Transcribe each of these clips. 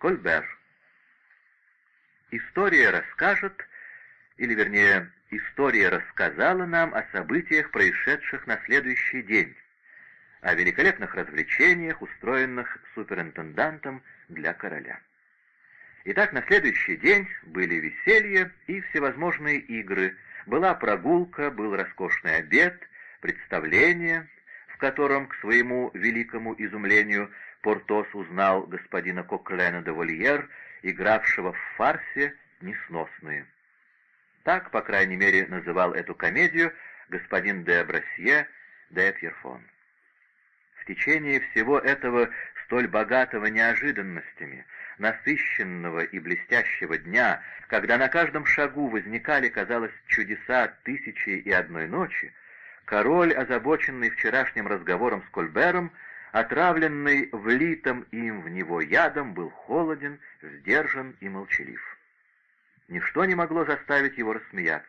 Кольбер. История расскажет, или вернее, история рассказала нам о событиях, происшедших на следующий день, о великолепных развлечениях, устроенных суперинтендантом для короля. Итак, на следующий день были веселье и всевозможные игры, была прогулка, был роскошный обед, представление, в котором, к своему великому изумлению, Портос узнал господина Коклена де Вольер, игравшего в фарсе «Несносные». Так, по крайней мере, называл эту комедию господин де Брасье де Пьерфон. В течение всего этого столь богатого неожиданностями, насыщенного и блестящего дня, когда на каждом шагу возникали, казалось, чудеса тысячи и одной ночи, король, озабоченный вчерашним разговором с Кольбером, отравленный влитым им в него ядом, был холоден, сдержан и молчалив. Ничто не могло заставить его рассмеяться.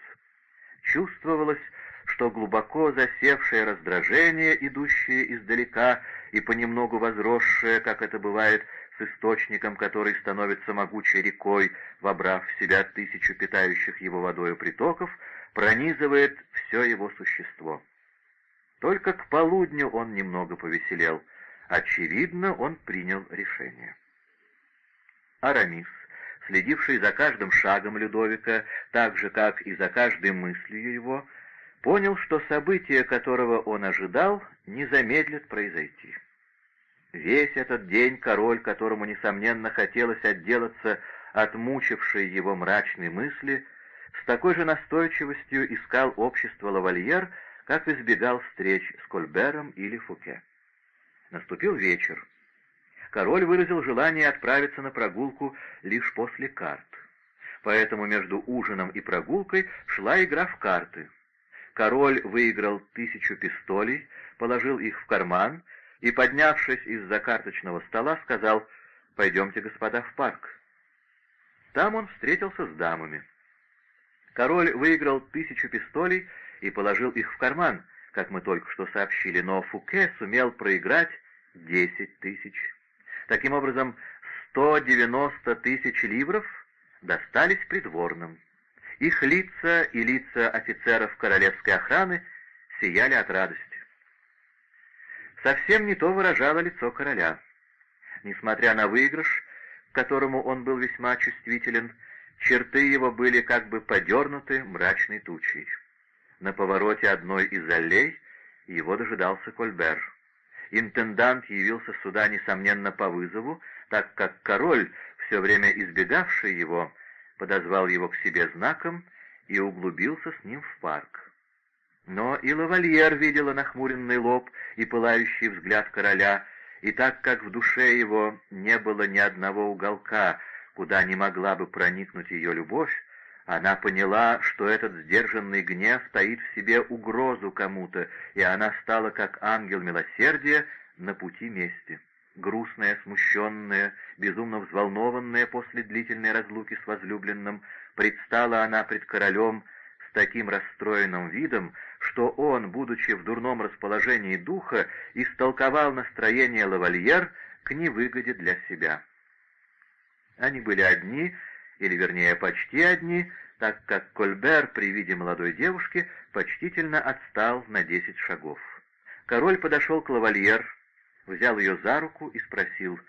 Чувствовалось, что глубоко засевшее раздражение, идущее издалека и понемногу возросшее, как это бывает с источником, который становится могучей рекой, вобрав в себя тысячу питающих его водою притоков, пронизывает все его существо. Только к полудню он немного повеселел. Очевидно, он принял решение. Арамис, следивший за каждым шагом Людовика, так же, как и за каждой мыслью его, понял, что событие, которого он ожидал, не замедлит произойти. Весь этот день король, которому, несомненно, хотелось отделаться от мучившей его мрачной мысли, с такой же настойчивостью искал общество лавальер, как избегал встреч с Кольбером или Фуке. Наступил вечер. Король выразил желание отправиться на прогулку лишь после карт. Поэтому между ужином и прогулкой шла игра в карты. Король выиграл тысячу пистолей, положил их в карман и, поднявшись из-за карточного стола, сказал «Пойдемте, господа, в парк». Там он встретился с дамами. Король выиграл тысячу пистолей и положил их в карман, как мы только что сообщили, но Фуке сумел проиграть десять тысяч. Таким образом, сто девяносто тысяч ливров достались придворным. Их лица и лица офицеров королевской охраны сияли от радости. Совсем не то выражало лицо короля. Несмотря на выигрыш, к которому он был весьма чувствителен, черты его были как бы подернуты мрачной тучей. На повороте одной из аллей его дожидался Кольбер. Интендант явился сюда, несомненно, по вызову, так как король, все время избегавший его, подозвал его к себе знаком и углубился с ним в парк. Но и лавальер видела нахмуренный лоб и пылающий взгляд короля, и так как в душе его не было ни одного уголка, куда не могла бы проникнуть ее любовь, она поняла, что этот сдержанный гнев таит в себе угрозу кому-то, и она стала, как ангел милосердия, на пути мести. Грустная, смущенная, безумно взволнованная после длительной разлуки с возлюбленным, предстала она пред королем с таким расстроенным видом, что он, будучи в дурном расположении духа, истолковал настроение лавальер к невыгоде для себя. Они были одни, или вернее почти одни, так как Кольбер при виде молодой девушки почтительно отстал на десять шагов. Король подошел к лавальер, взял ее за руку и спросил,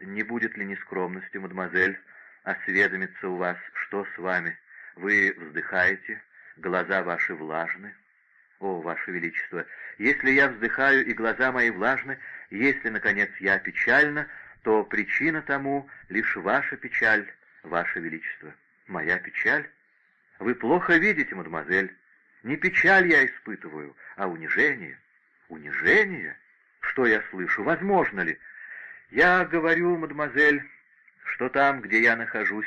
«Не будет ли нескромностью, мадемуазель, осведомиться у вас, что с вами? Вы вздыхаете, глаза ваши влажны?» «О, ваше величество, если я вздыхаю и глаза мои влажны, если, наконец, я печальна, то причина тому лишь ваша печаль, ваше величество. Моя печаль? Вы плохо видите, мадемуазель. Не печаль я испытываю, а унижение. Унижение? Что я слышу? Возможно ли? Я говорю, мадемуазель, что там, где я нахожусь,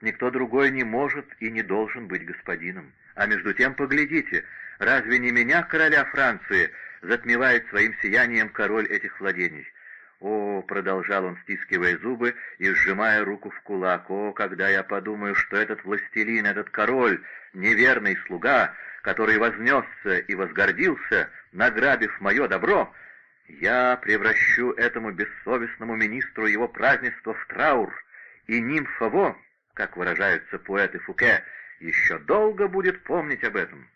никто другой не может и не должен быть господином. А между тем, поглядите, разве не меня, короля Франции, затмевает своим сиянием король этих владений? «О!» — продолжал он, стискивая зубы и сжимая руку в кулак. «О, когда я подумаю, что этот властелин, этот король, неверный слуга, который вознесся и возгордился, награбив мое добро, я превращу этому бессовестному министру его празднество в траур, и нимфово, как выражаются поэты Фуке, еще долго будет помнить об этом.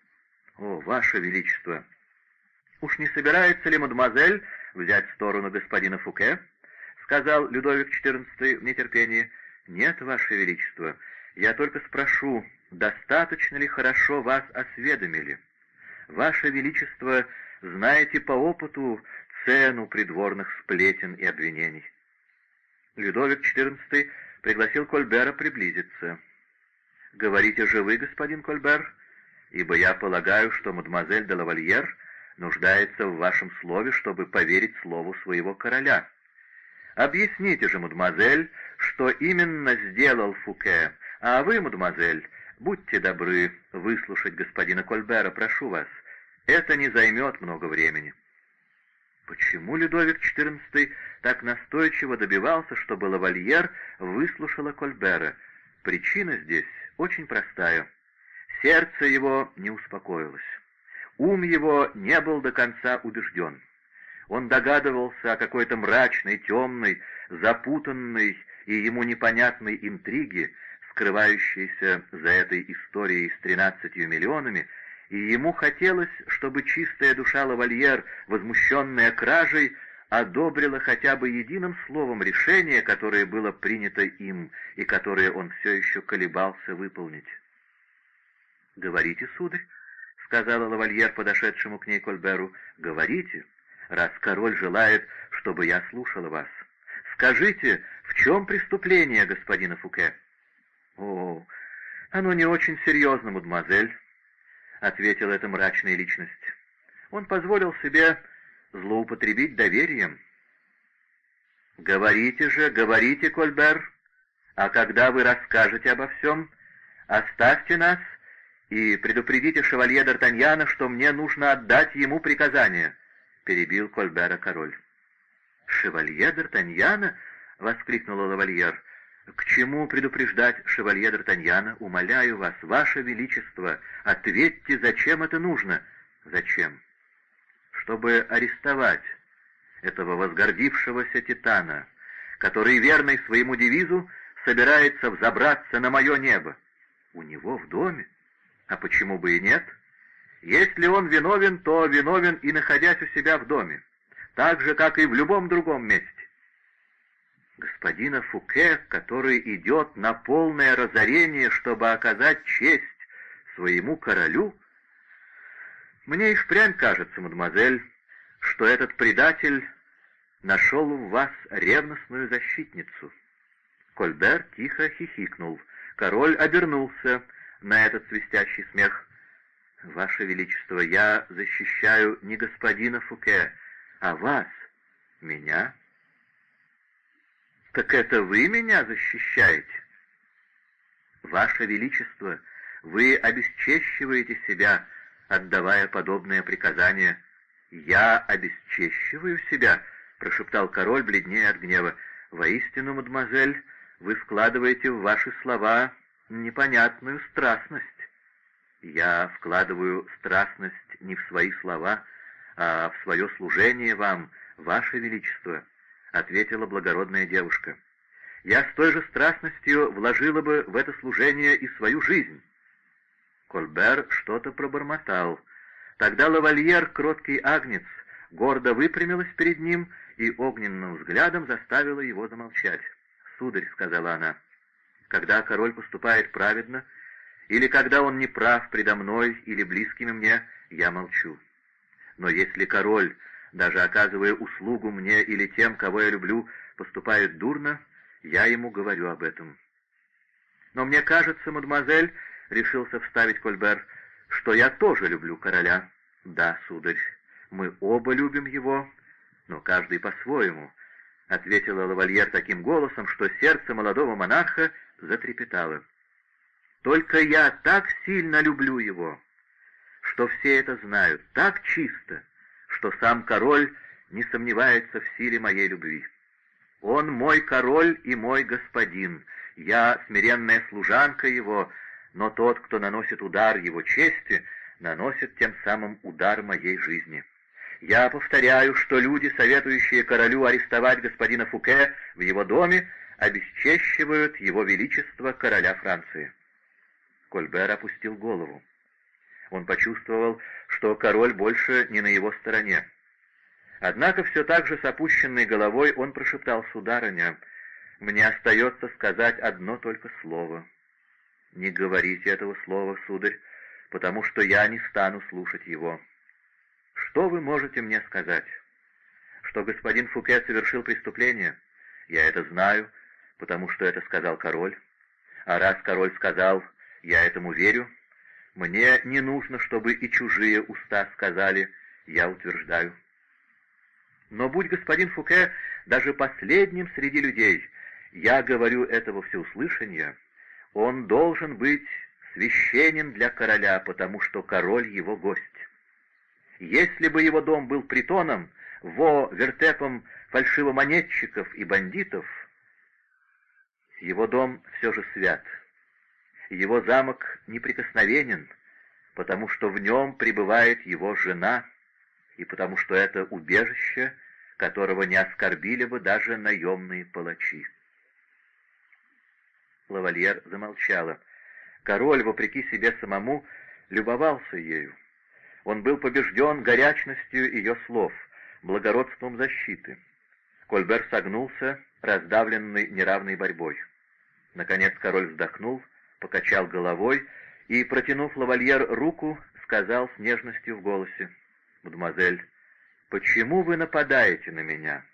О, Ваше Величество! Уж не собирается ли мадемуазель взять сторону господина Фуке? — сказал Людовик XIV в нетерпении. «Нет, Ваше Величество, я только спрошу, достаточно ли хорошо вас осведомили? Ваше Величество, знаете по опыту цену придворных сплетен и обвинений». Людовик XIV пригласил Кольбера приблизиться. «Говорите же вы, господин Кольбер, ибо я полагаю, что мадемуазель де лавальер нуждается в вашем слове, чтобы поверить слову своего короля». Объясните же, мадемуазель, что именно сделал Фуке, а вы, мадемуазель, будьте добры выслушать господина Кольбера, прошу вас. Это не займет много времени». Почему Людовик XIV так настойчиво добивался, чтобы лавальер выслушала Кольбера? Причина здесь очень простая. Сердце его не успокоилось. Ум его не был до конца убежден. Он догадывался о какой-то мрачной, темной, запутанной и ему непонятной интриге, скрывающейся за этой историей с тринадцатью миллионами, и ему хотелось, чтобы чистая душа лавальер, возмущенная кражей, одобрила хотя бы единым словом решение, которое было принято им и которое он все еще колебался выполнить. «Говорите, сударь», — сказала лавальер, подошедшему к ней Кольберу, — «говорите» раз король желает, чтобы я слушала вас. Скажите, в чем преступление господина Фуке?» «О, оно не очень серьезно, мадемуазель», — ответила эта мрачная личность. «Он позволил себе злоупотребить доверием». «Говорите же, говорите, Кольбер, а когда вы расскажете обо всем, оставьте нас и предупредите шевалье Д'Артаньяна, что мне нужно отдать ему приказание». — перебил Кольбера король. «Шевалье Д'Артаньяна?» — воскликнула лавальер. «К чему предупреждать шевалье Д'Артаньяна? Умоляю вас, ваше величество, ответьте, зачем это нужно?» «Зачем?» «Чтобы арестовать этого возгордившегося титана, который, верный своему девизу, собирается взобраться на мое небо. У него в доме? А почему бы и нет?» Если он виновен, то виновен и находясь у себя в доме, так же, как и в любом другом месте. Господина Фуке, который идет на полное разорение, чтобы оказать честь своему королю, мне и впрямь кажется, мадемуазель, что этот предатель нашел в вас ревностную защитницу. Кольбер тихо хихикнул. Король обернулся на этот свистящий смех. «Ваше Величество, я защищаю не господина Фуке, а вас, меня». «Так это вы меня защищаете?» «Ваше Величество, вы обесчещиваете себя, отдавая подобное приказание». «Я обесчещиваю себя», — прошептал король, бледнее от гнева. «Воистину, мадемуазель, вы вкладываете в ваши слова непонятную страстность». Я вкладываю страстность не в свои слова, а в свое служение вам, ваше величество, — ответила благородная девушка. Я с той же страстностью вложила бы в это служение и свою жизнь. Кольбер что-то пробормотал. Тогда лавальер, кроткий агнец, гордо выпрямилась перед ним и огненным взглядом заставила его замолчать. «Сударь», — сказала она, — «когда король поступает праведно, — или когда он не прав предо мной или близкими мне, я молчу. Но если король, даже оказывая услугу мне или тем, кого я люблю, поступает дурно, я ему говорю об этом. Но мне кажется, мадемуазель, — решился вставить Кольбер, — что я тоже люблю короля. Да, сударь, мы оба любим его, но каждый по-своему, — ответила лавальер таким голосом, что сердце молодого монарха затрепетало. Только я так сильно люблю его, что все это знают, так чисто, что сам король не сомневается в силе моей любви. Он мой король и мой господин, я смиренная служанка его, но тот, кто наносит удар его чести, наносит тем самым удар моей жизни. Я повторяю, что люди, советующие королю арестовать господина Фуке в его доме, обесчещивают его величество короля Франции. Кольбер опустил голову. Он почувствовал, что король больше не на его стороне. Однако все так же с опущенной головой он прошептал, «Сударыня, мне остается сказать одно только слово. Не говорите этого слова, сударь, потому что я не стану слушать его. Что вы можете мне сказать? Что господин Фуке совершил преступление? Я это знаю, потому что это сказал король. А раз король сказал, я этому верю, мне не нужно, чтобы и чужие уста сказали, я утверждаю. Но будь господин Фуке даже последним среди людей, я говорю этого всеуслышания, он должен быть священен для короля, потому что король его гость. Если бы его дом был притоном, во вертепом фальшивомонетчиков и бандитов, его дом все же свят. Его замок неприкосновенен, потому что в нем пребывает его жена, и потому что это убежище, которого не оскорбили бы даже наемные палачи. Лавальер замолчала. Король, вопреки себе самому, любовался ею. Он был побежден горячностью ее слов, благородством защиты. Кольбер согнулся, раздавленный неравной борьбой. Наконец король вздохнул, покачал головой и, протянув лавальер руку, сказал с нежностью в голосе, «Мадемуазель, почему вы нападаете на меня?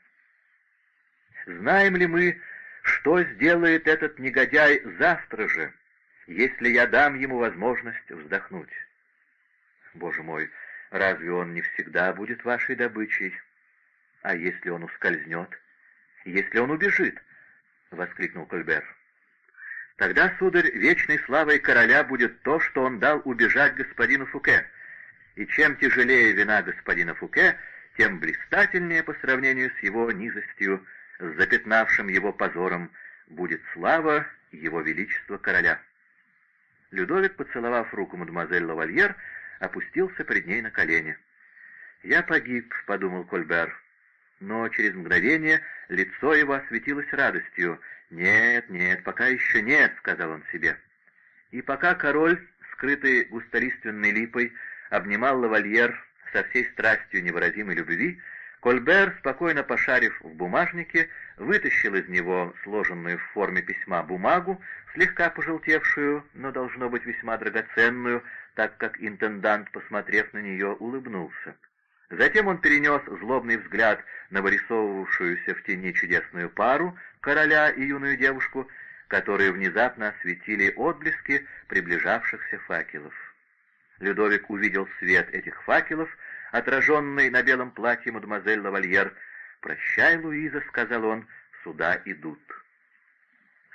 Знаем ли мы, что сделает этот негодяй завтра же, если я дам ему возможность вздохнуть? Боже мой, разве он не всегда будет вашей добычей? А если он ускользнет? Если он убежит? — воскликнул Кольбер. Тогда, сударь, вечной славой короля будет то, что он дал убежать господину Фуке. И чем тяжелее вина господина Фуке, тем блистательнее по сравнению с его низостью с запятнавшим его позором, будет слава его величества короля. Людовик, поцеловав руку мадемуазель Лавальер, опустился пред ней на колени. «Я погиб», — подумал Кольбер, но через мгновение лицо его осветилось радостью. «Нет, нет, пока еще нет», — сказал он себе. И пока король, скрытый густолиственной липой, обнимал лавальер со всей страстью невыразимой любви, Кольбер, спокойно пошарив в бумажнике, вытащил из него сложенную в форме письма бумагу, слегка пожелтевшую, но должно быть весьма драгоценную, так как интендант, посмотрев на нее, улыбнулся. Затем он перенес злобный взгляд на вырисовывавшуюся в тени чудесную пару, короля и юную девушку, которые внезапно осветили отблески приближавшихся факелов. Людовик увидел свет этих факелов отраженный на белом платье мадемуазель Лавальер. «Прощай, Луиза», — сказал он, — «сюда идут».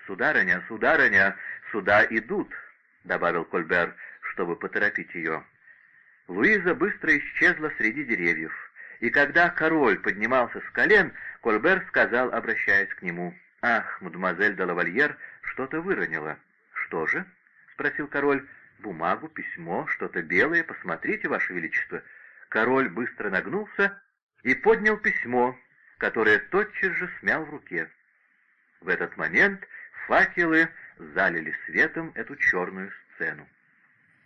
«Сударыня, сударыня, сюда идут», — добавил Кольбер, чтобы поторопить ее. Луиза быстро исчезла среди деревьев, и когда король поднимался с колен, Кольбер сказал, обращаясь к нему, «Ах, мадемуазель де Лавальер что-то выронила». «Что же?» — спросил король. «Бумагу, письмо, что-то белое. Посмотрите, ваше величество». Король быстро нагнулся и поднял письмо, которое тотчас же смял в руке. В этот момент факелы залили светом эту черную сцену.